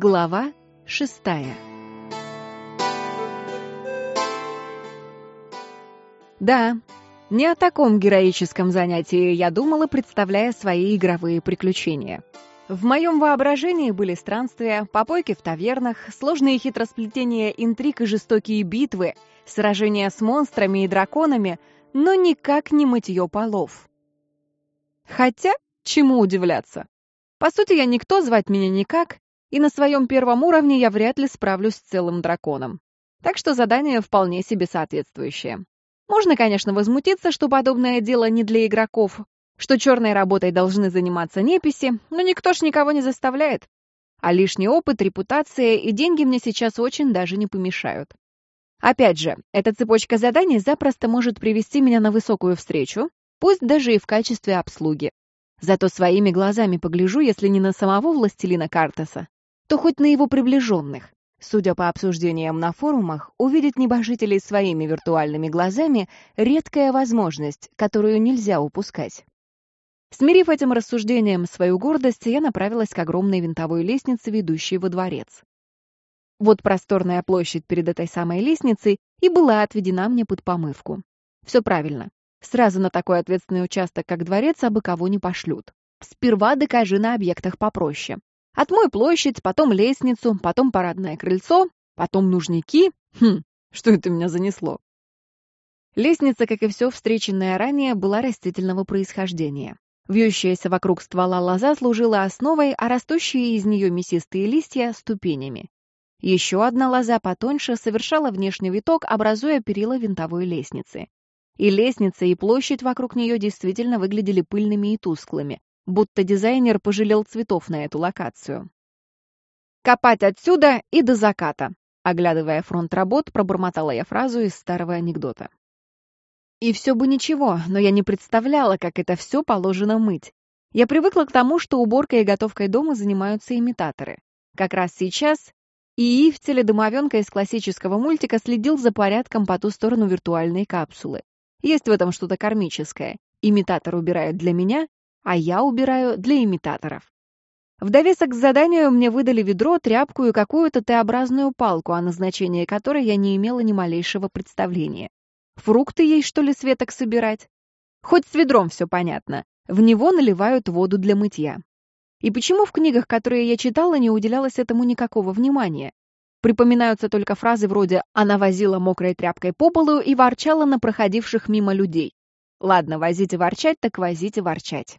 Глава шестая Да, не о таком героическом занятии я думала, представляя свои игровые приключения. В моем воображении были странствия, попойки в тавернах, сложные хитросплетения интриг и жестокие битвы, сражения с монстрами и драконами, но никак не мытье полов. Хотя, чему удивляться? По сути, я никто, звать меня никак, и на своем первом уровне я вряд ли справлюсь с целым драконом. Так что задание вполне себе соответствующее. Можно, конечно, возмутиться, что подобное дело не для игроков, что черной работой должны заниматься неписи, но никто ж никого не заставляет. А лишний опыт, репутация и деньги мне сейчас очень даже не помешают. Опять же, эта цепочка заданий запросто может привести меня на высокую встречу, пусть даже и в качестве обслуги. Зато своими глазами погляжу, если не на самого властелина Картаса, то хоть на его приближенных. Судя по обсуждениям на форумах, увидеть небожителей своими виртуальными глазами — редкая возможность, которую нельзя упускать. Смирив этим рассуждением свою гордость, я направилась к огромной винтовой лестнице, ведущей во дворец. Вот просторная площадь перед этой самой лестницей и была отведена мне под помывку. Все правильно. Сразу на такой ответственный участок, как дворец, абы кого не пошлют. Сперва докажи на объектах попроще. Отмой площадь, потом лестницу, потом парадное крыльцо, потом нужники. Хм, что это меня занесло? Лестница, как и все встреченное ранее, была растительного происхождения. Вьющаяся вокруг ствола лоза служила основой, а растущие из нее мясистые листья — ступенями. Еще одна лоза потоньше совершала внешний виток, образуя перила винтовой лестницы. И лестница, и площадь вокруг нее действительно выглядели пыльными и тусклыми, будто дизайнер пожалел цветов на эту локацию. «Копать отсюда и до заката», оглядывая фронт работ, пробормотала я фразу из старого анекдота. И все бы ничего, но я не представляла, как это все положено мыть. Я привыкла к тому, что уборкой и готовкой дома занимаются имитаторы. Как раз сейчас ИИ в теле из классического мультика следил за порядком по ту сторону виртуальной капсулы. Есть в этом что-то кармическое. Имитатор убирает для меня, а я убираю для имитаторов. В довесок к заданию мне выдали ведро, тряпку и какую-то Т-образную палку, о назначении которой я не имела ни малейшего представления. Фрукты ей, что ли, светок собирать? Хоть с ведром все понятно. В него наливают воду для мытья. И почему в книгах, которые я читала, не уделялось этому никакого внимания? Припоминаются только фразы вроде «она возила мокрой тряпкой по полу и ворчала на проходивших мимо людей». Ладно, возите ворчать, так возите ворчать.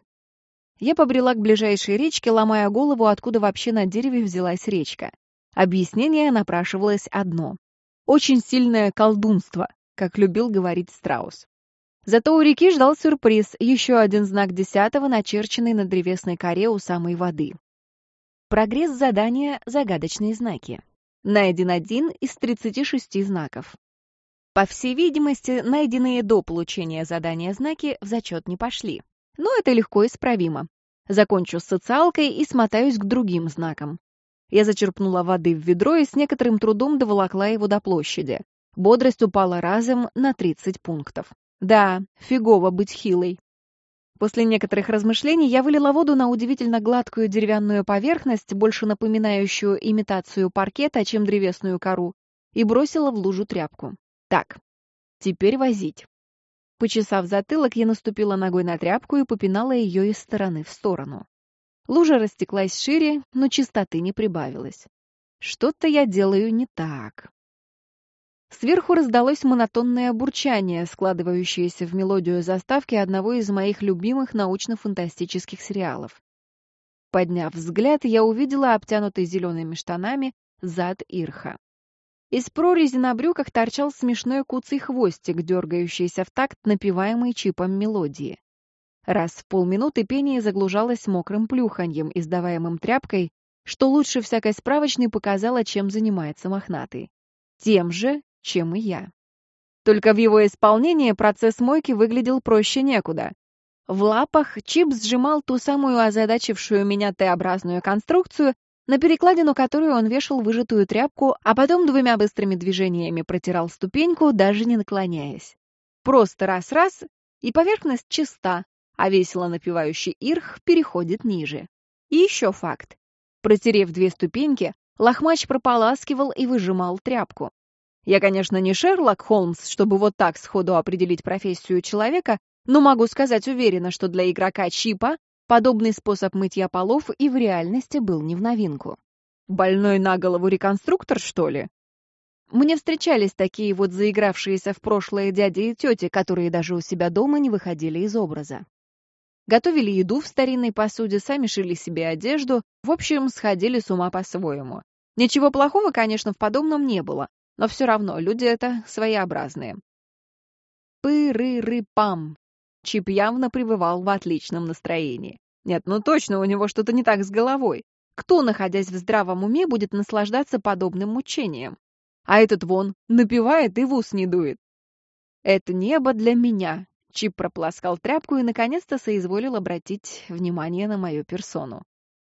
Я побрела к ближайшей речке, ломая голову, откуда вообще на дереве взялась речка. Объяснение напрашивалось одно. Очень сильное колдунство, как любил говорить Страус. Зато у реки ждал сюрприз, еще один знак десятого, начерченный на древесной коре у самой воды. Прогресс задания «Загадочные знаки». Найден один из 36 знаков. По всей видимости, найденные до получения задания знаки в зачет не пошли. Но это легко исправимо. Закончу с социалкой и смотаюсь к другим знакам. Я зачерпнула воды в ведро и с некоторым трудом доволокла его до площади. Бодрость упала разом на 30 пунктов. Да, фигово быть хилой. После некоторых размышлений я вылила воду на удивительно гладкую деревянную поверхность, больше напоминающую имитацию паркета, чем древесную кору, и бросила в лужу тряпку. Так, теперь возить. Почесав затылок, я наступила ногой на тряпку и попинала ее из стороны в сторону. Лужа растеклась шире, но чистоты не прибавилось. Что-то я делаю не так. Сверху раздалось монотонное бурчание, складывающееся в мелодию заставки одного из моих любимых научно-фантастических сериалов. Подняв взгляд, я увидела обтянутый зелеными штанами зад Ирха. Из прорези на брюках торчал смешной куцый хвостик, дергающийся в такт напеваемой чипом мелодии. Раз в полминуты пение заглушалось мокрым плюханьем, издаваемым тряпкой, что лучше всякой справочной показало, чем занимается мохнатый. Тем же, чем и я. Только в его исполнении процесс мойки выглядел проще некуда. В лапах Чип сжимал ту самую озадачившую меня Т-образную конструкцию, на перекладину которую он вешал выжатую тряпку, а потом двумя быстрыми движениями протирал ступеньку, даже не наклоняясь. Просто раз-раз, и поверхность чиста, а весело напевающий ирх переходит ниже. И еще факт. Протерев две ступеньки, Лохмач прополаскивал и выжимал тряпку. Я, конечно, не Шерлок Холмс, чтобы вот так сходу определить профессию человека, но могу сказать уверенно, что для игрока Чипа подобный способ мытья полов и в реальности был не в новинку. Больной на голову реконструктор, что ли? Мне встречались такие вот заигравшиеся в прошлое дяди и тети, которые даже у себя дома не выходили из образа. Готовили еду в старинной посуде, сами шили себе одежду, в общем, сходили с ума по-своему. Ничего плохого, конечно, в подобном не было, но все равно люди это своеобразные. Пы-ры-ры-пам. Чип явно пребывал в отличном настроении. Нет, ну точно, у него что-то не так с головой. Кто, находясь в здравом уме, будет наслаждаться подобным мучением? А этот вон напивает и в ус не дует. Это небо для меня. Чип прополоскал тряпку и наконец-то соизволил обратить внимание на мою персону.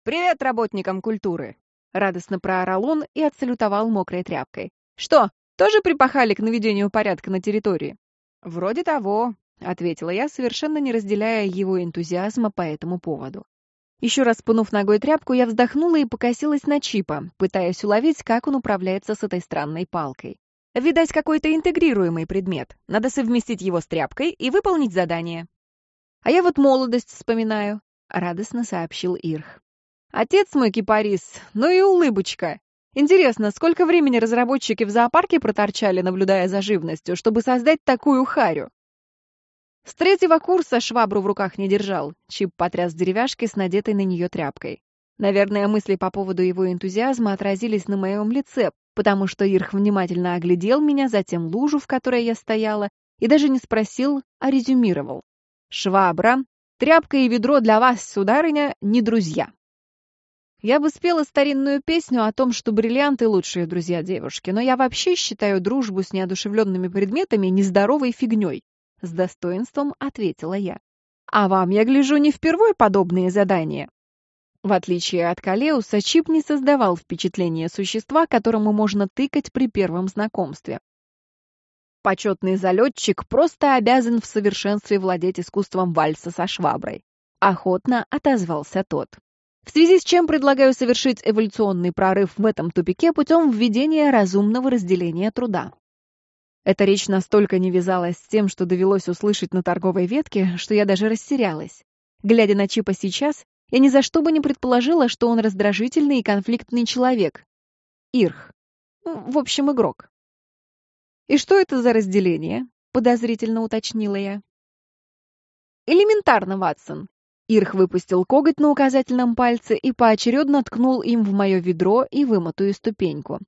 «Привет работникам культуры!» Радостно проорал он и отсалютовал мокрой тряпкой. «Что, тоже припахали к наведению порядка на территории?» «Вроде того», — ответила я, совершенно не разделяя его энтузиазма по этому поводу. Еще раз пнув ногой тряпку, я вздохнула и покосилась на Чипа, пытаясь уловить, как он управляется с этой странной палкой. Видать, какой-то интегрируемый предмет. Надо совместить его с тряпкой и выполнить задание. А я вот молодость вспоминаю, — радостно сообщил Ирх. Отец мой кипарис, ну и улыбочка. Интересно, сколько времени разработчики в зоопарке проторчали, наблюдая за живностью, чтобы создать такую харю? С третьего курса швабру в руках не держал. Чип потряс деревяшкой с надетой на нее тряпкой. Наверное, мысли по поводу его энтузиазма отразились на моем лице, потому что Ирх внимательно оглядел меня, затем лужу, в которой я стояла, и даже не спросил, а резюмировал. «Швабра, тряпка и ведро для вас, сударыня, не друзья». Я бы спела старинную песню о том, что бриллианты — лучшие друзья девушки, но я вообще считаю дружбу с неодушевленными предметами нездоровой фигней. С достоинством ответила я. А вам, я гляжу, не впервой подобные задания. В отличие от Калеуса, Чип не создавал впечатления существа, которому можно тыкать при первом знакомстве. Почетный залетчик просто обязан в совершенстве владеть искусством вальса со шваброй. Охотно отозвался тот. В связи с чем предлагаю совершить эволюционный прорыв в этом тупике путем введения разумного разделения труда. Эта речь настолько не вязалась с тем, что довелось услышать на торговой ветке, что я даже растерялась. Глядя на Чипа сейчас, я ни за что бы не предположила, что он раздражительный и конфликтный человек. Ирх. В общем, игрок. «И что это за разделение?» — подозрительно уточнила я. «Элементарно, Ватсон. Ирх выпустил коготь на указательном пальце и поочередно ткнул им в мое ведро и вымытую ступеньку.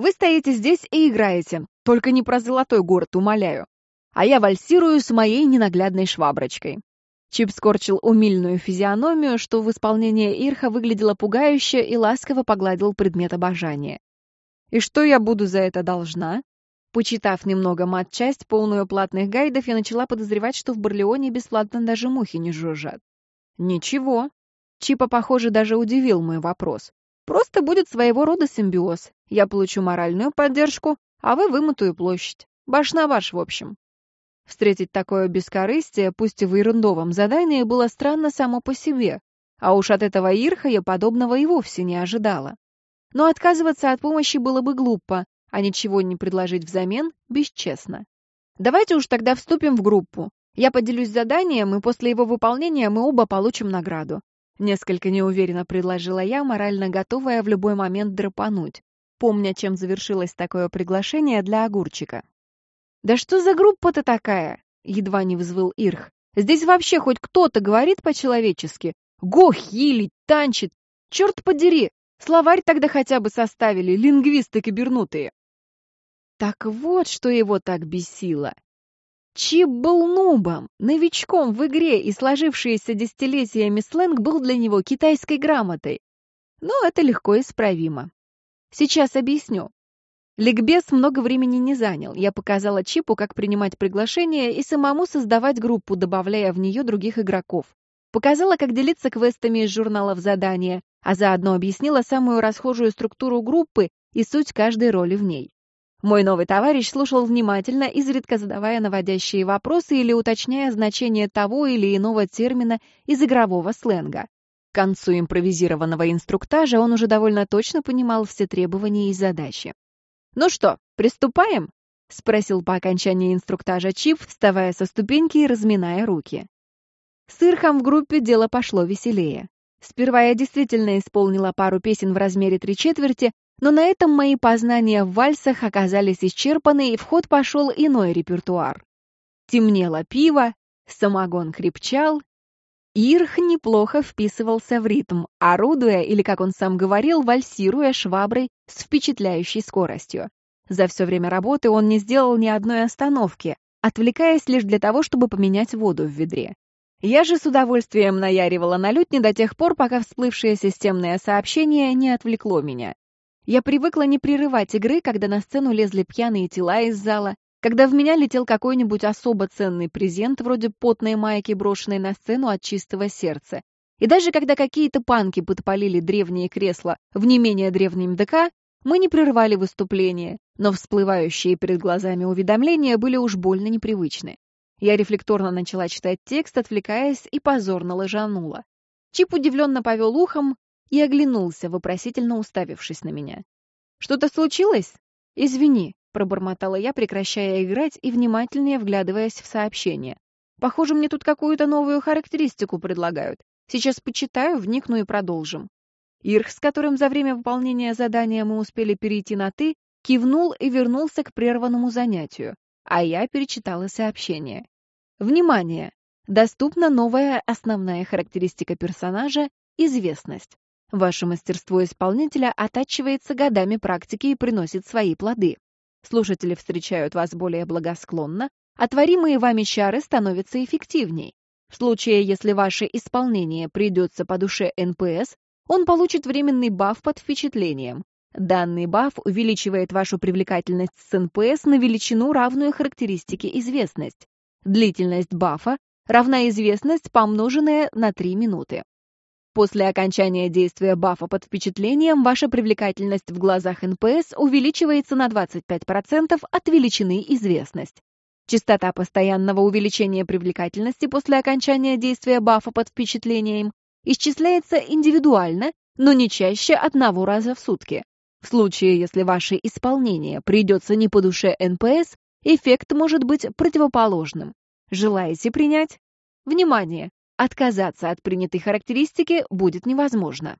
«Вы стоите здесь и играете, только не про золотой город, умоляю. А я вальсирую с моей ненаглядной шваброчкой». Чип скорчил умильную физиономию, что в исполнении Ирха выглядело пугающе и ласково погладил предмет обожания. «И что я буду за это должна?» Почитав немного мат-часть, полную платных гайдов, я начала подозревать, что в Барлеоне бесплатно даже мухи не жужжат. Ничего. Чипа, похоже, даже удивил мой вопрос. Просто будет своего рода симбиоз. Я получу моральную поддержку, а вы вымытую площадь. Баш на баш, в общем. Встретить такое бескорыстие, пусть и в ерундовом задании, было странно само по себе, а уж от этого Ирха я подобного и вовсе не ожидала. Но отказываться от помощи было бы глупо, а ничего не предложить взамен — бесчестно. Давайте уж тогда вступим в группу. Я поделюсь заданием, и после его выполнения мы оба получим награду. Несколько неуверенно предложила я, морально готовая в любой момент драпануть, помня, чем завершилось такое приглашение для огурчика. «Да что за группа-то такая?» — едва не взвыл Ирх. «Здесь вообще хоть кто-то говорит по-человечески? Го, хилить, танчит! Черт подери! Словарь тогда хотя бы составили, лингвисты кибернутые!» Так вот, что его так бесило. Чип был нубом, новичком в игре, и сложившийся десятилетиями сленг был для него китайской грамотой. Но это легко исправимо. Сейчас объясню. Ликбез много времени не занял. Я показала Чипу, как принимать приглашения и самому создавать группу, добавляя в нее других игроков. Показала, как делиться квестами из журналов задания, а заодно объяснила самую расхожую структуру группы и суть каждой роли в ней. Мой новый товарищ слушал внимательно, изредка задавая наводящие вопросы или уточняя значение того или иного термина из игрового сленга. К концу импровизированного инструктажа он уже довольно точно понимал все требования и задачи. «Ну что, приступаем?» — спросил по окончании инструктажа Чип, вставая со ступеньки и разминая руки. С Ирхом в группе дело пошло веселее. Сперва я действительно исполнила пару песен в размере три четверти, но на этом мои познания в вальсах оказались исчерпаны, и в ход пошел иной репертуар. Темнело пиво, самогон крепчал, Ирх неплохо вписывался в ритм, орудуя, или, как он сам говорил, вальсируя шваброй с впечатляющей скоростью. За все время работы он не сделал ни одной остановки, отвлекаясь лишь для того, чтобы поменять воду в ведре. Я же с удовольствием наяривала на лютне до тех пор, пока всплывшее системное сообщение не отвлекло меня. Я привыкла не прерывать игры, когда на сцену лезли пьяные тела из зала, когда в меня летел какой-нибудь особо ценный презент, вроде потной майки, брошенной на сцену от чистого сердца. И даже когда какие-то панки подпалили древние кресла в не менее древнем ДК, мы не прерывали выступление, но всплывающие перед глазами уведомления были уж больно непривычны. Я рефлекторно начала читать текст, отвлекаясь, и позорно лыжанула. Чип удивленно повел ухом и оглянулся, вопросительно уставившись на меня. «Что-то случилось? Извини, Пробормотала я, прекращая играть и внимательнее вглядываясь в сообщение. Похоже, мне тут какую-то новую характеристику предлагают. Сейчас почитаю, вникну и продолжим. Ирх, с которым за время выполнения задания мы успели перейти на «ты», кивнул и вернулся к прерванному занятию, а я перечитала сообщение. Внимание! Доступна новая основная характеристика персонажа — известность. Ваше мастерство исполнителя оттачивается годами практики и приносит свои плоды. Слушатели встречают вас более благосклонно, а творимые вами чары становятся эффективней. В случае, если ваше исполнение придется по душе НПС, он получит временный баф под впечатлением. Данный баф увеличивает вашу привлекательность с НПС на величину, равную характеристике известность. Длительность бафа равна известность, помноженная на 3 минуты. После окончания действия бафа под впечатлением ваша привлекательность в глазах НПС увеличивается на 25% от величины известность. Частота постоянного увеличения привлекательности после окончания действия бафа под впечатлением исчисляется индивидуально, но не чаще одного раза в сутки. В случае, если ваше исполнение придется не по душе НПС, эффект может быть противоположным. Желаете принять? Внимание! Отказаться от принятой характеристики будет невозможно.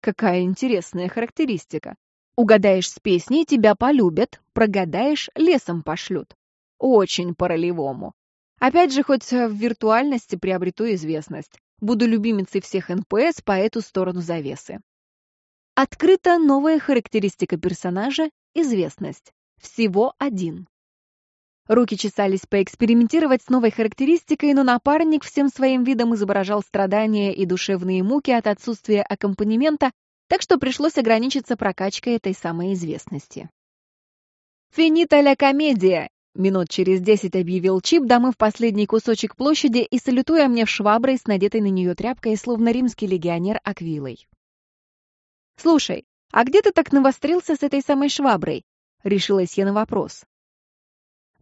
Какая интересная характеристика. Угадаешь с песней, тебя полюбят, прогадаешь, лесом пошлют. Очень по-ролевому. Опять же, хоть в виртуальности приобрету известность. Буду любимицей всех НПС по эту сторону завесы. Открыта новая характеристика персонажа — известность. Всего один. Руки чесались поэкспериментировать с новой характеристикой, но напарник всем своим видом изображал страдания и душевные муки от отсутствия аккомпанемента, так что пришлось ограничиться прокачкой этой самой известности. «Финита ля комедия!» Минут через десять объявил Чип, домыв последний кусочек площади и салютуя мне в шваброй с надетой на нее тряпкой, словно римский легионер Аквилой. «Слушай, а где ты так навострился с этой самой шваброй?» Решилась я на вопрос.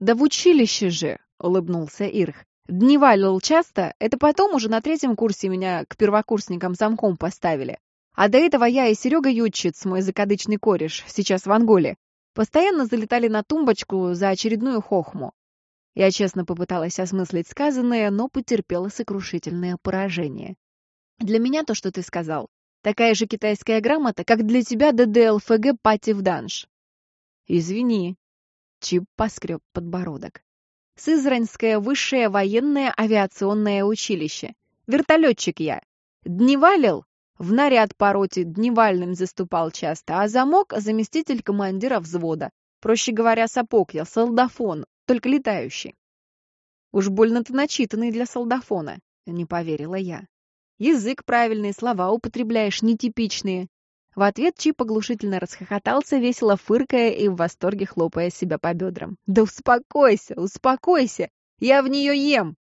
«Да в училище же!» — улыбнулся Ирх. «Дневалил часто, это потом уже на третьем курсе меня к первокурсникам замком поставили. А до этого я и Серега Ютчиц, мой закадычный кореш, сейчас в Анголе, постоянно залетали на тумбочку за очередную хохму. Я честно попыталась осмыслить сказанное, но потерпела сокрушительное поражение. Для меня то, что ты сказал, такая же китайская грамота, как для тебя ДДЛФГ Пати в Данш. Извини, Чип поскреб подбородок. Сызранское высшее военное авиационное училище. Вертолетчик я. Дневалил? В наряд по роте дневальным заступал часто, а замок — заместитель командира взвода. Проще говоря, сапог я, солдафон, только летающий. Уж больно ты начитанный для солдафона, не поверила я. Язык правильный, слова употребляешь нетипичные. В ответ Чип оглушительно расхохотался, весело фыркая и в восторге хлопая себя по бедрам. «Да успокойся, успокойся! Я в нее ем!»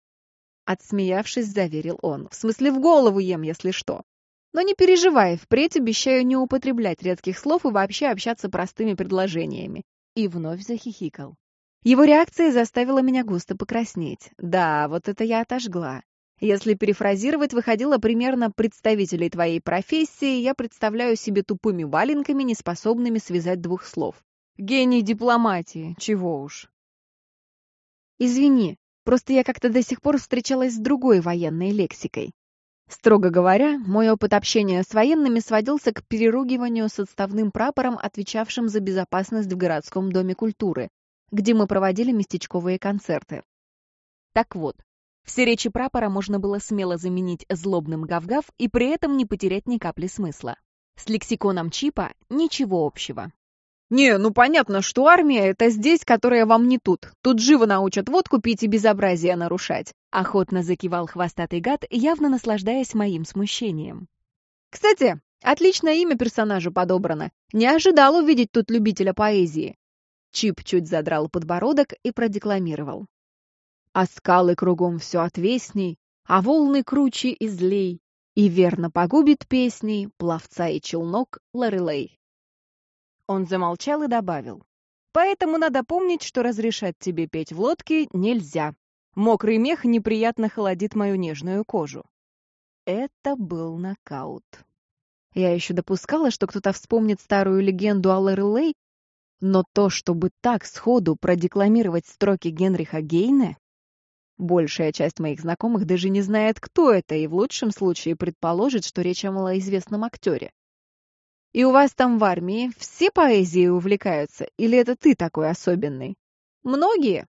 Отсмеявшись, заверил он. «В смысле, в голову ем, если что. Но не переживай, впредь обещаю не употреблять редких слов и вообще общаться простыми предложениями». И вновь захихикал. Его реакция заставила меня густо покраснеть. Да, вот это я отожгла. Если перефразировать, выходило примерно представителей твоей профессии, я представляю себе тупыми валенками, неспособными связать двух слов. Гений дипломатии, чего уж. Извини, просто я как-то до сих пор встречалась с другой военной лексикой. Строго говоря, мой опыт общения с военными сводился к переругиванию с отставным прапором, отвечавшим за безопасность в городском доме культуры, где мы проводили местечковые концерты. Так вот, все речи прапора можно было смело заменить злобным гав-гав и при этом не потерять ни капли смысла. С лексиконом чипа ничего общего. «Не, ну понятно, что армия — это здесь, которая вам не тут. Тут живо научат водку пить и безобразие нарушать», — охотно закивал хвостатый гад, явно наслаждаясь моим смущением. «Кстати, отличное имя персонажу подобрано. Не ожидал увидеть тут любителя поэзии». Чип чуть задрал подбородок и продекламировал. А скалы кругом все отвесней, а волны круче и злей, и верно погубит песней пловца и челнок Лорелей. Он замолчал и добавил. Поэтому надо помнить, что разрешать тебе петь в лодке нельзя. Мокрый мех неприятно холодит мою нежную кожу. Это был нокаут. Я еще допускала, что кто-то вспомнит старую легенду о Лорелей, но то, чтобы так сходу продекламировать строки Генриха Гейне, Большая часть моих знакомых даже не знает, кто это, и в лучшем случае предположит, что речь о малоизвестном актере. И у вас там в армии все поэзией увлекаются, или это ты такой особенный? Многие.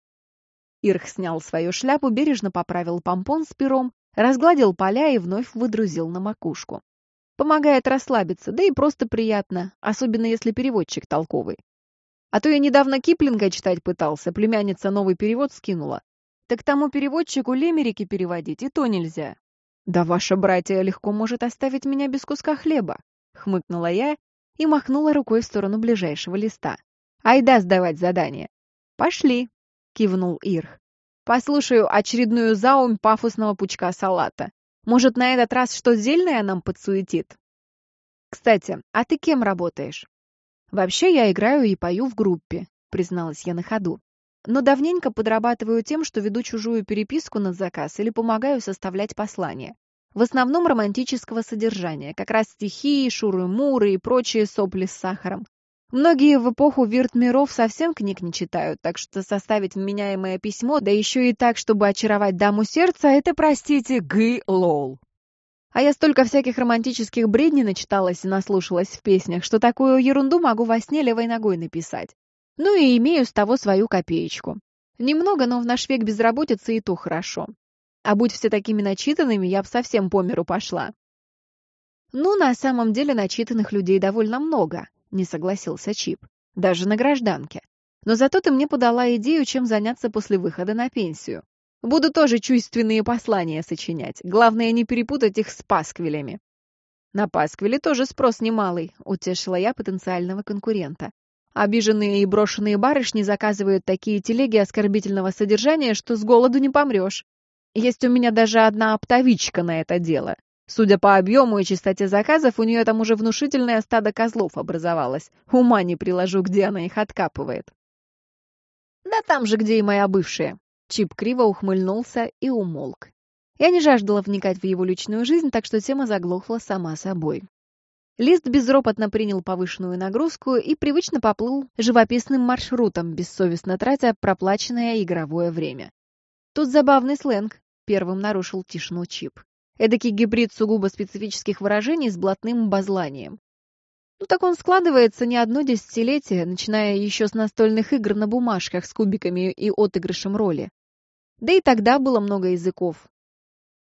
Ирх снял свою шляпу, бережно поправил помпон с пером, разгладил поля и вновь выдрузил на макушку. Помогает расслабиться, да и просто приятно, особенно если переводчик толковый. А то я недавно Киплинга читать пытался, племянница новый перевод скинула. Так тому переводчику лемерики переводить и то нельзя. Да ваша братья легко может оставить меня без куска хлеба, хмыкнула я и махнула рукой в сторону ближайшего листа. Айда сдавать задание. Пошли, кивнул Ирх. Послушаю очередную заумь пафосного пучка салата. Может, на этот раз что зельное нам подсуетит? Кстати, а ты кем работаешь? Вообще я играю и пою в группе, призналась я на ходу но давненько подрабатываю тем, что веду чужую переписку на заказ или помогаю составлять послания. В основном романтического содержания, как раз стихи, шуры-муры и прочие сопли с сахаром. Многие в эпоху вирт-миров совсем книг не читают, так что составить вменяемое письмо, да еще и так, чтобы очаровать даму сердца, это, простите, гы-лол. А я столько всяких романтических бредней начиталась и наслушалась в песнях, что такую ерунду могу во сне левой ногой написать. Ну и имею с того свою копеечку. Немного, но в наш век безработицы и то хорошо. А будь все такими начитанными, я б совсем по миру пошла. Ну, на самом деле начитанных людей довольно много, не согласился Чип. Даже на гражданке. Но зато ты мне подала идею, чем заняться после выхода на пенсию. Буду тоже чувственные послания сочинять. Главное, не перепутать их с пасквилями. На пасквиле тоже спрос немалый, утешила я потенциального конкурента. Обиженные и брошенные барышни заказывают такие телеги оскорбительного содержания, что с голоду не помрешь. Есть у меня даже одна оптовичка на это дело. Судя по объему и частоте заказов, у нее там уже внушительное стадо козлов образовалось. Ума не приложу, где она их откапывает. Да там же, где и моя бывшая. Чип криво ухмыльнулся и умолк. Я не жаждала вникать в его личную жизнь, так что тема заглохла сама собой. Лист безропотно принял повышенную нагрузку и привычно поплыл живописным маршрутом, бессовестно тратя проплаченное игровое время. Тут забавный сленг, первым нарушил тишину Чип. Эдакий гибрид сугубо специфических выражений с блатным базланием. Ну так он складывается не одно десятилетие, начиная еще с настольных игр на бумажках с кубиками и отыгрышем роли. Да и тогда было много языков,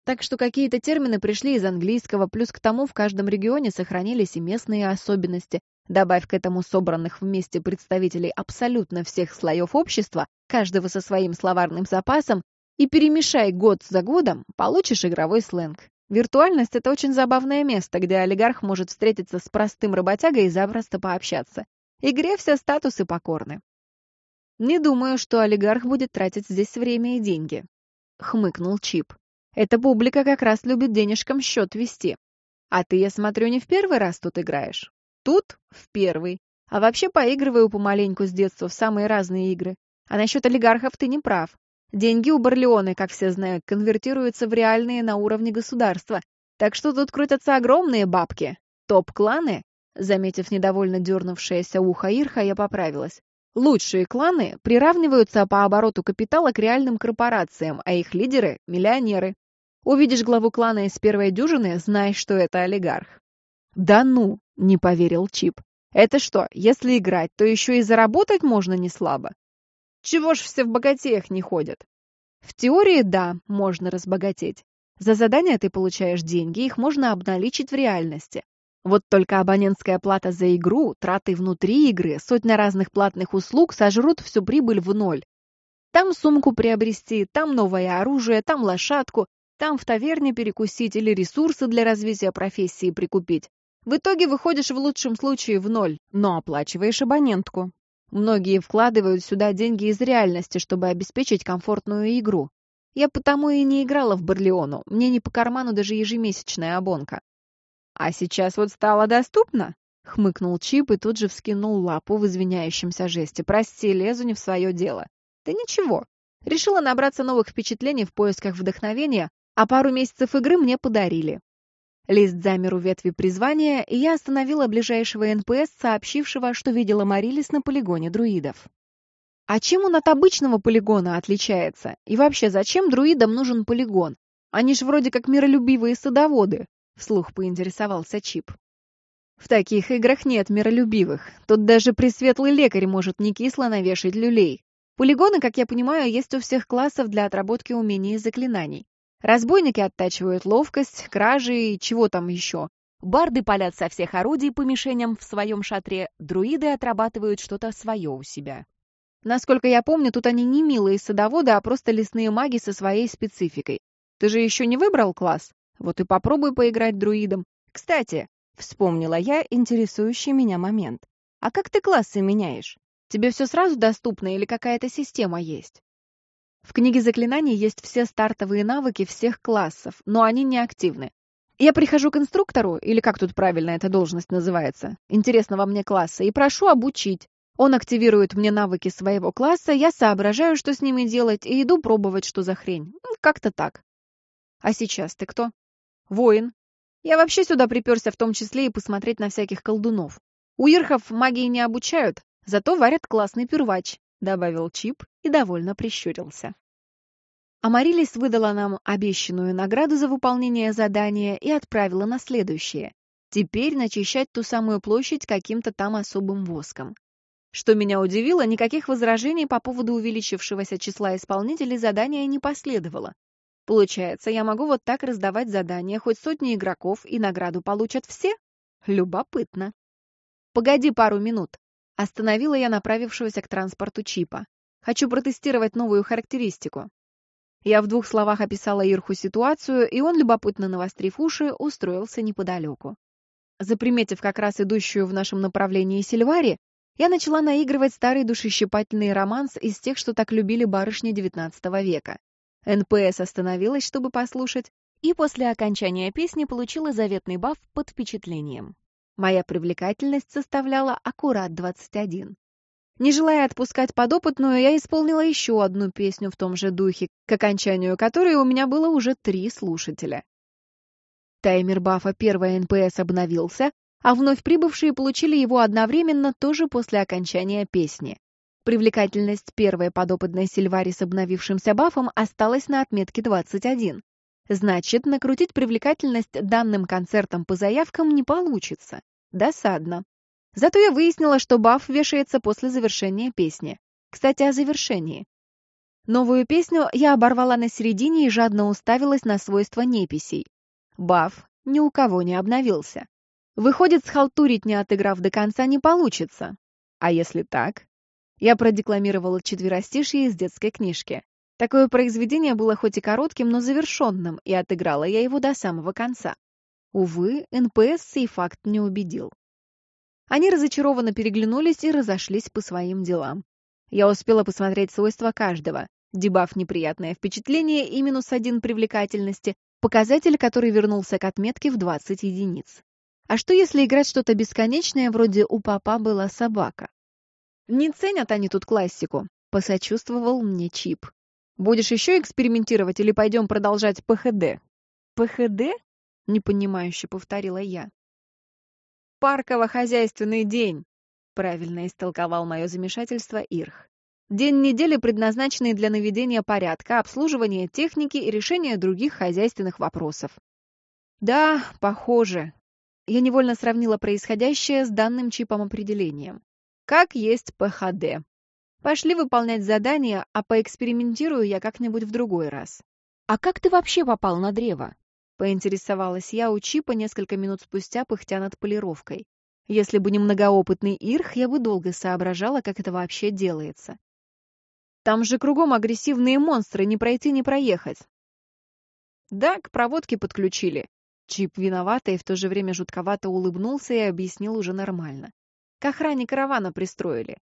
так что какие-то термины пришли из английского, плюс к тому в каждом регионе сохранились и местные особенности. Добавь к этому собранных вместе представителей абсолютно всех слоев общества, каждого со своим словарным запасом, и перемешай год за годом, получишь игровой сленг. Виртуальность — это очень забавное место, где олигарх может встретиться с простым работягой и запросто пообщаться. Игре все статусы покорны. «Не думаю, что олигарх будет тратить здесь время и деньги», — хмыкнул Чип. Эта публика как раз любит денежкам счет вести. А ты, я смотрю, не в первый раз тут играешь. Тут в первый. А вообще поигрываю помаленьку с детства в самые разные игры. А насчет олигархов ты не прав. Деньги у Барлеоны, как все знают, конвертируются в реальные на уровне государства, так что тут крутятся огромные бабки. Топ-кланы, заметив недовольно дернувшееся ухо Ирха, я поправилась. Лучшие кланы приравниваются по обороту капитала к реальным корпорациям, а их лидеры – миллионеры. Увидишь главу клана из первой дюжины, знай, что это олигарх. «Да ну!» – не поверил Чип. «Это что, если играть, то еще и заработать можно не слабо?» «Чего ж все в богатеях не ходят?» «В теории, да, можно разбогатеть. За задания ты получаешь деньги, их можно обналичить в реальности. Вот только абонентская плата за игру, траты внутри игры, сотня разных платных услуг сожрут всю прибыль в ноль. Там сумку приобрести, там новое оружие, там лошадку, там в таверне перекусить или ресурсы для развития профессии прикупить. В итоге выходишь в лучшем случае в ноль, но оплачиваешь абонентку. Многие вкладывают сюда деньги из реальности, чтобы обеспечить комфортную игру. Я потому и не играла в Барлеону, мне не по карману даже ежемесячная обонка. А сейчас вот стало доступно? Хмыкнул Чип и тут же вскинул лапу в извиняющемся жесте. Прости, лезу не в свое дело. Да ничего. Решила набраться новых впечатлений в поисках вдохновения, а пару месяцев игры мне подарили. Лист замер у ветви призвания, и я остановила ближайшего НПС, сообщившего, что видела Марилис на полигоне друидов. А чем он от обычного полигона отличается? И вообще, зачем друидам нужен полигон? Они ж вроде как миролюбивые садоводы, вслух поинтересовался Чип. В таких играх нет миролюбивых. Тут даже пресветлый лекарь может не кисло навешать люлей. Полигоны, как я понимаю, есть у всех классов для отработки умений и заклинаний. Разбойники оттачивают ловкость, кражи и чего там еще. Барды палят со всех орудий по мишеням в своем шатре, друиды отрабатывают что-то свое у себя. Насколько я помню, тут они не милые садоводы, а просто лесные маги со своей спецификой. Ты же еще не выбрал класс? Вот и попробуй поиграть друидом. Кстати, вспомнила я интересующий меня момент. А как ты классы меняешь? Тебе все сразу доступно или какая-то система есть? В книге заклинаний есть все стартовые навыки всех классов, но они не активны. Я прихожу к инструктору, или как тут правильно эта должность называется, интересного мне класса, и прошу обучить. Он активирует мне навыки своего класса, я соображаю, что с ними делать, и иду пробовать, что за хрень. Ну, как-то так. А сейчас ты кто? Воин. Я вообще сюда приперся в том числе и посмотреть на всяких колдунов. У ирхов магии не обучают, зато варят классный первач, добавил Чип и довольно прищурился. Амарилис выдала нам обещанную награду за выполнение задания и отправила на следующее. Теперь начищать ту самую площадь каким-то там особым воском. Что меня удивило, никаких возражений по поводу увеличившегося числа исполнителей задания не последовало. Получается, я могу вот так раздавать задания хоть сотни игроков, и награду получат все? Любопытно. Погоди пару минут. Остановила я направившегося к транспорту чипа. Хочу протестировать новую характеристику. Я в двух словах описала Ирху ситуацию, и он, любопытно навострив уши, устроился неподалеку. Заприметив как раз идущую в нашем направлении Сильвари, я начала наигрывать старый душещипательный романс из тех, что так любили барышни XIX века. НПС остановилась, чтобы послушать, и после окончания песни получила заветный баф под впечатлением. Моя привлекательность составляла аккурат 21. Не желая отпускать подопытную, я исполнила еще одну песню в том же духе, к окончанию которой у меня было уже три слушателя. Таймер бафа первой НПС обновился, а вновь прибывшие получили его одновременно тоже после окончания песни. Привлекательность первой подопытной Сильвари с обновившимся бафом осталась на отметке 21. Значит, накрутить привлекательность данным концертом по заявкам не получится. Досадно. Зато я выяснила, что баф вешается после завершения песни. Кстати, о завершении. Новую песню я оборвала на середине и жадно уставилась на свойства неписей. Баф ни у кого не обновился. Выходит, схалтурить, не отыграв до конца, не получится. А если так? Я продекламировала четверостишье из детской книжки. Такое произведение было хоть и коротким, но завершенным, и отыграла я его до самого конца. Увы, НПС сей факт не убедил. Они разочарованно переглянулись и разошлись по своим делам. Я успела посмотреть свойства каждого. Дебаф «Неприятное впечатление» и минус один привлекательности, показатель, который вернулся к отметке в 20 единиц. А что если играть что-то бесконечное, вроде «У папа была собака»? Не ценят они тут классику, посочувствовал мне Чип. Будешь еще экспериментировать или пойдем продолжать ПХД? ПХД? Непонимающе повторила я. Парково-хозяйственный день, правильно истолковал мое замешательство Ирх. День недели, предназначенный для наведения порядка, обслуживания техники и решения других хозяйственных вопросов. Да, похоже. Я невольно сравнила происходящее с данным чипом определением. Как есть ПХД. Пошли выполнять задание, а поэкспериментирую я как-нибудь в другой раз. «А как ты вообще попал на древо?» — поинтересовалась я у Чипа несколько минут спустя, пыхтя над полировкой. Если бы не многоопытный Ирх, я бы долго соображала, как это вообще делается. Там же кругом агрессивные монстры, не пройти, не проехать. Да, к проводке подключили. Чип виновато и в то же время жутковато улыбнулся и объяснил уже нормально. К охране каравана пристроили.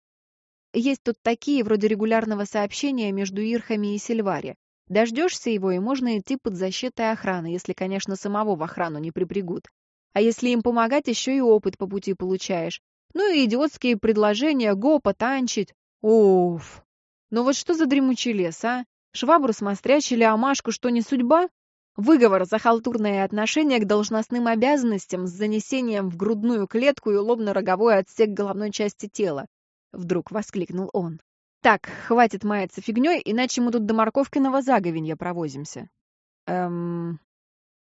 Есть тут такие, вроде регулярного сообщения между Ирхами и Сильвари. Дождешься его, и можно идти под защитой охраны, если, конечно, самого в охрану не припрягут. А если им помогать, еще и опыт по пути получаешь. Ну и идиотские предложения, го, потанчить. Уф. Ну вот что за дремучий лес, а? Швабру смострячили, а Машку что, не судьба? Выговор за халтурное отношение к должностным обязанностям с занесением в грудную клетку и лобно-роговой отсек головной части тела. Вдруг воскликнул он. «Так, хватит маяться фигней, иначе мы тут до морковкиного заговенья провозимся». Эм...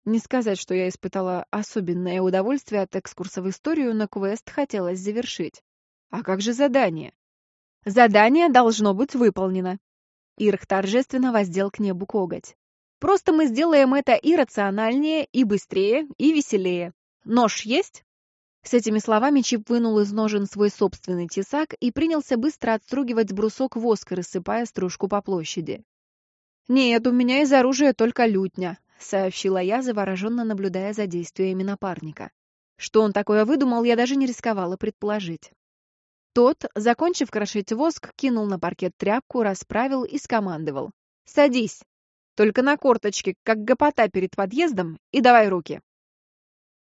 Не сказать, что я испытала особенное удовольствие от экскурса в историю, но квест хотелось завершить. А как же задание? Задание должно быть выполнено. Ирх торжественно воздел к небу коготь. Просто мы сделаем это и рациональнее, и быстрее, и веселее. Нож есть? С этими словами Чип вынул из ножен свой собственный тесак и принялся быстро отстругивать брусок воска, рассыпая стружку по площади. «Нет, у меня из оружия только лютня», — сообщила я, завороженно наблюдая за действиями напарника. Что он такое выдумал, я даже не рисковала предположить. Тот, закончив крошить воск, кинул на паркет тряпку, расправил и скомандовал. «Садись! Только на корточки, как гопота перед подъездом, и давай руки!»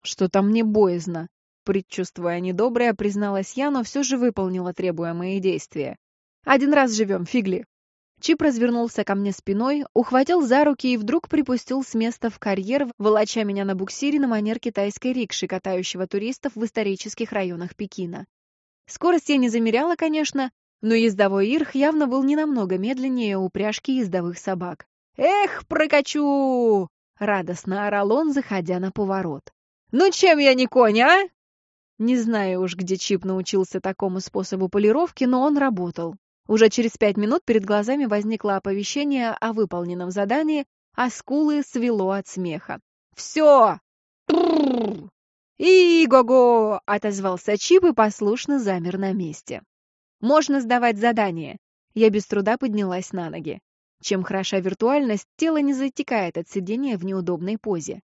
«Что-то мне боязно», Предчувствуя недоброе, призналась я, но все же выполнила требуемые действия. «Один раз живем, фигли!» Чип развернулся ко мне спиной, ухватил за руки и вдруг припустил с места в карьер, волоча меня на буксире на манер китайской рикши, катающего туристов в исторических районах Пекина. Скорость я не замеряла, конечно, но ездовой Ирх явно был не намного медленнее упряжки ездовых собак. «Эх, прокачу!» — радостно орал он, заходя на поворот. «Ну чем я не конь, а?» Не знаю уж, где Чип научился такому способу полировки, но он работал. Уже через пять минут перед глазами возникло оповещение о выполненном задании, а скулы свело от смеха. «Все!» «И-го-го!» — отозвался Чип и послушно замер на месте. «Можно сдавать задание». Я без труда поднялась на ноги. Чем хороша виртуальность, тело не затекает от сидения в неудобной позе.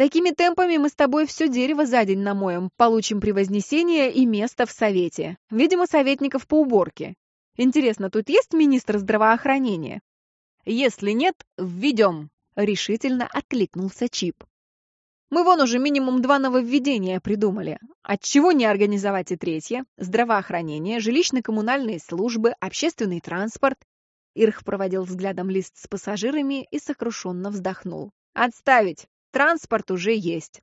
Такими темпами мы с тобой все дерево за день намоем, получим превознесение и место в совете. Видимо, советников по уборке. Интересно, тут есть министр здравоохранения? Если нет, введем, решительно откликнулся Чип. Мы вон уже минимум два нововведения придумали. Отчего не организовать и третье? Здравоохранение, жилищно-коммунальные службы, общественный транспорт. Ирх проводил взглядом лист с пассажирами и сокрушенно вздохнул. «Отставить! Транспорт уже есть.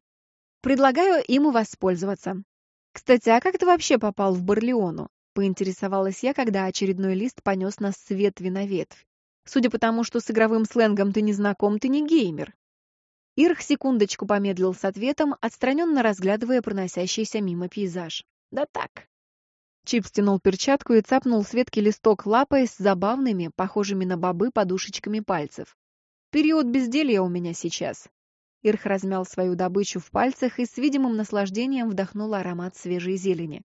Предлагаю им воспользоваться. Кстати, а как ты вообще попал в Барлеону? Поинтересовалась я, когда очередной лист понес нас с ветви на ветвь. Судя по тому, что с игровым сленгом ты не знаком, ты не геймер. Ирх секундочку помедлил с ответом, отстраненно разглядывая проносящийся мимо пейзаж. Да так. Чип стянул перчатку и цапнул с ветки листок лапой с забавными, похожими на бобы, подушечками пальцев. Период безделья у меня сейчас. Ирх размял свою добычу в пальцах и с видимым наслаждением вдохнул аромат свежей зелени.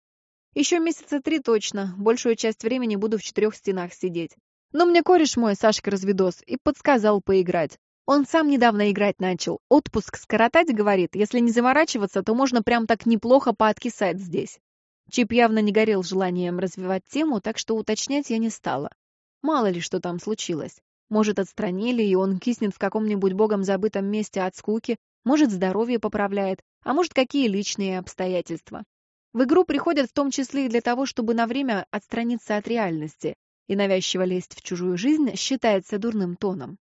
«Еще месяца три точно, большую часть времени буду в четырех стенах сидеть. Но мне кореш мой, Сашка Разведос, и подсказал поиграть. Он сам недавно играть начал. Отпуск скоротать, говорит, если не заморачиваться, то можно прям так неплохо пооткисать здесь». Чип явно не горел желанием развивать тему, так что уточнять я не стала. Мало ли что там случилось. Может, отстранили, и он киснет в каком-нибудь богом забытом месте от скуки, может, здоровье поправляет, а может, какие личные обстоятельства. В игру приходят в том числе и для того, чтобы на время отстраниться от реальности. и навязчиво лезть в чужую жизнь считается дурным тоном.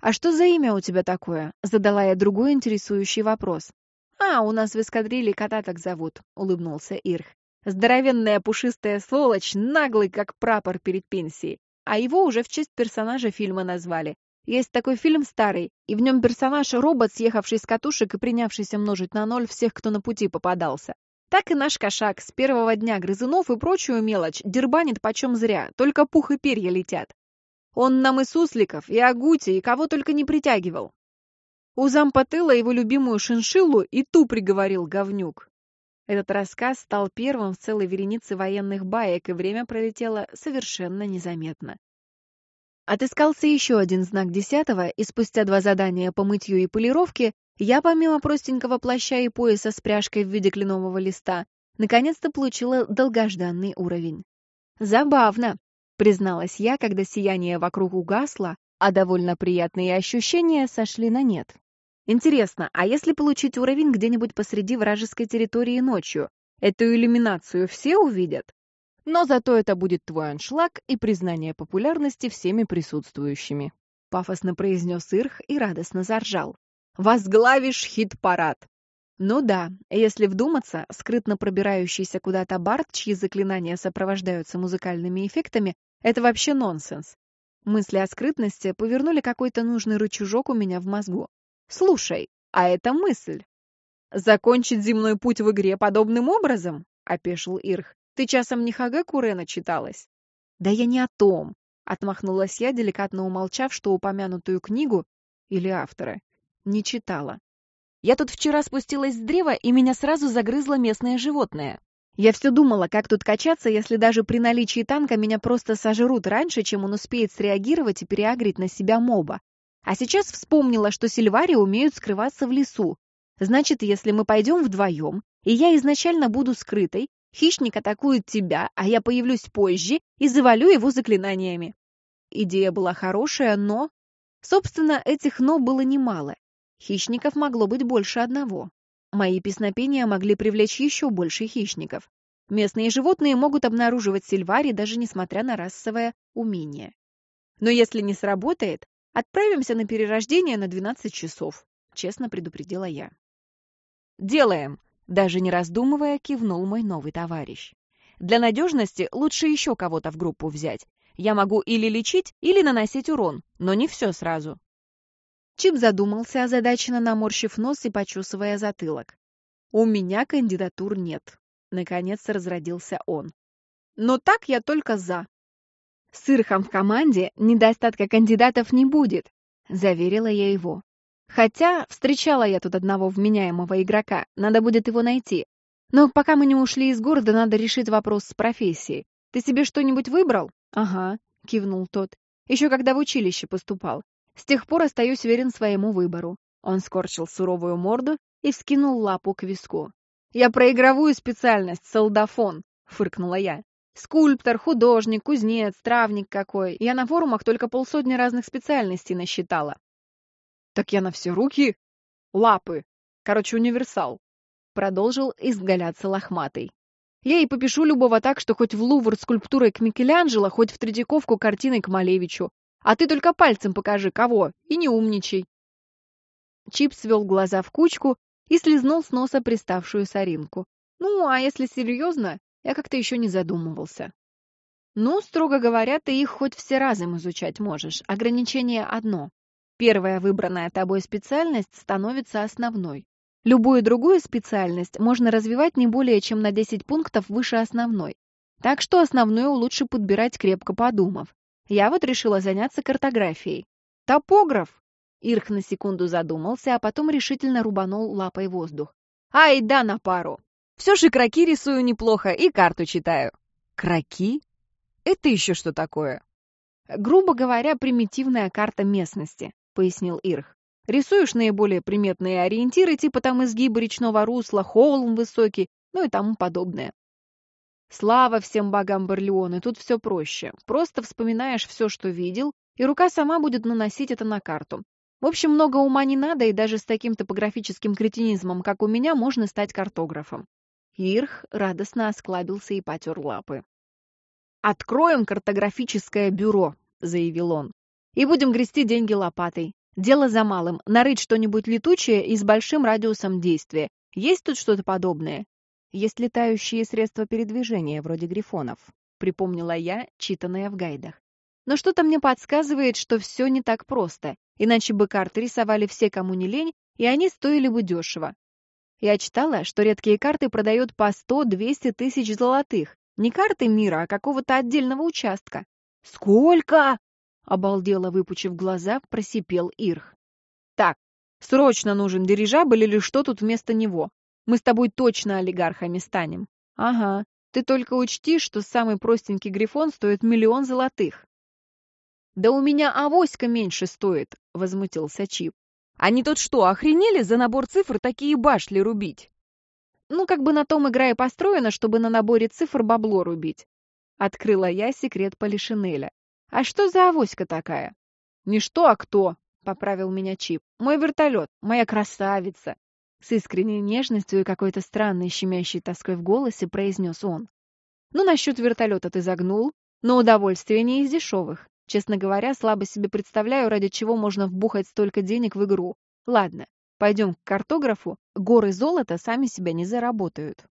«А что за имя у тебя такое?» — задала я другой интересующий вопрос. «А, у нас в эскадрилье кота так зовут», — улыбнулся Ирх. «Здоровенная пушистая сволочь, наглый, как прапор перед пенсией. А его уже в честь персонажа фильма назвали. Есть такой фильм старый, и в нем персонаж — робот, съехавший с катушек и принявшийся множить на ноль всех, кто на пути попадался. Так и наш кошак с первого дня грызунов и прочую мелочь дербанит почем зря, только пух и перья летят. Он нам и сусликов, и агути, и кого только не притягивал. У зампотыла его любимую шиншиллу и ту приговорил говнюк. Этот рассказ стал первым в целой веренице военных баек, и время пролетело совершенно незаметно. Отыскался еще один знак десятого, и спустя два задания по мытью и полировке я, помимо простенького плаща и пояса с пряжкой в виде кленового листа, наконец-то получила долгожданный уровень. Забавно, призналась я, когда сияние вокруг угасло, а довольно приятные ощущения сошли на нет. Интересно, а если получить уровень где-нибудь посреди вражеской территории ночью, эту иллюминацию все увидят? Но зато это будет твой аншлаг и признание популярности всеми присутствующими. Пафосно произнес Ирх и радостно заржал. Возглавишь хит-парад. Ну да, если вдуматься, скрытно пробирающийся куда-то Барт, чьи заклинания сопровождаются музыкальными эффектами, это вообще нонсенс. Мысли о скрытности повернули какой-то нужный рычажок у меня в мозгу. Слушай, а это мысль. Закончить земной путь в игре подобным образом? Опешил Ирх. Ты часом не Хагэ Курена читалась? Да я не о том. Отмахнулась я, деликатно умолчав, что упомянутую книгу или автора не читала. Я тут вчера спустилась с древа, и меня сразу загрызло местное животное. Я все думала, как тут качаться, если даже при наличии танка меня просто сожрут раньше, чем он успеет среагировать и переагрить на себя моба. А сейчас вспомнила, что сильвари умеют скрываться в лесу. Значит, если мы пойдем вдвоем, и я изначально буду скрытой, хищник атакует тебя, а я появлюсь позже и завалю его заклинаниями. Идея была хорошая, но... Собственно, этих «но» было немало. Хищников могло быть больше одного. Мои песнопения могли привлечь еще больше хищников. Местные животные могут обнаруживать сильвари, даже несмотря на расовое умение. Но если не сработает, отправимся на перерождение на 12 часов, честно предупредила я. Делаем, даже не раздумывая, кивнул мой новый товарищ. Для надежности лучше еще кого-то в группу взять. Я могу или лечить, или наносить урон, но не все сразу. Чип задумался, озадаченно наморщив нос и почесывая затылок. «У меня кандидатур нет», — наконец разродился он. «Но так я только за». «С Ирхом в команде недостатка кандидатов не будет», — заверила я его. «Хотя встречала я тут одного вменяемого игрока, надо будет его найти. Но пока мы не ушли из города, надо решить вопрос с профессией. Ты себе что-нибудь выбрал?» «Ага», — кивнул тот. «Еще когда в училище поступал. С тех пор остаюсь верен своему выбору. Он скорчил суровую морду и вскинул лапу к виску. «Я про игровую специальность, солдафон», — фыркнула я. «Скульптор, художник, кузнец, травник какой. Я на форумах только полсотни разных специальностей насчитала». «Так я на все руки. Лапы. Короче, универсал», — продолжил изгаляться лохматый. «Я и попишу любого так, что хоть в Лувр скульптурой к Микеланджело, хоть в Тредяковку картиной к Малевичу. А ты только пальцем покажи, кого, и не умничай. Чип свел глаза в кучку и слезнул с носа приставшую соринку. Ну, а если серьезно, я как-то еще не задумывался. Ну, строго говоря, ты их хоть все разом изучать можешь. Ограничение одно. Первая выбранная тобой специальность становится основной. Любую другую специальность можно развивать не более чем на 10 пунктов выше основной. Так что основную лучше подбирать крепко подумав. Я вот решила заняться картографией. Топограф! Ирх на секунду задумался, а потом решительно рубанул лапой воздух. Ай, да на пару! Все же кроки рисую неплохо и карту читаю. Кроки? Это еще что такое? Грубо говоря, примитивная карта местности, пояснил Ирх. Рисуешь наиболее приметные ориентиры, типа там изгибы речного русла, холм высокий, ну и тому подобное. Слава всем богам Барлеоны, тут все проще. Просто вспоминаешь все, что видел, и рука сама будет наносить это на карту. В общем, много ума не надо, и даже с таким топографическим кретинизмом, как у меня, можно стать картографом. Ирх радостно осклабился и потер лапы. «Откроем картографическое бюро», — заявил он. «И будем грести деньги лопатой. Дело за малым — нарыть что-нибудь летучее и с большим радиусом действия. Есть тут что-то подобное?» «Есть летающие средства передвижения, вроде грифонов», — припомнила я, читанное в гайдах. Но что-то мне подсказывает, что все не так просто, иначе бы карты рисовали все, кому не лень, и они стоили бы дешево. Я читала, что редкие карты продают по 100-200 тысяч золотых. Не карты мира, а какого-то отдельного участка. «Сколько?» — обалдело выпучив глаза, просипел Ирх. «Так, срочно нужен дирижабль или что тут вместо него? Мы с тобой точно олигархами станем». «Ага, ты только учти, что самый простенький грифон стоит миллион золотых». «Да у меня авоська меньше стоит», — возмутился Чип. «Они тут что, охренели за набор цифр такие башли рубить?» «Ну, как бы на том игра и построена, чтобы на наборе цифр бабло рубить». Открыла я секрет Полишинеля. «А что за авоська такая?» «Не что, а кто», — поправил меня Чип. «Мой вертолет, моя красавица». С искренней нежностью и какой-то странной щемящей тоской в голосе произнес он. «Ну, насчет вертолета ты загнул, но удовольствие не из дешевых. Честно говоря, слабо себе представляю, ради чего можно вбухать столько денег в игру. Ладно, пойдем к картографу. Горы золота сами себя не заработают.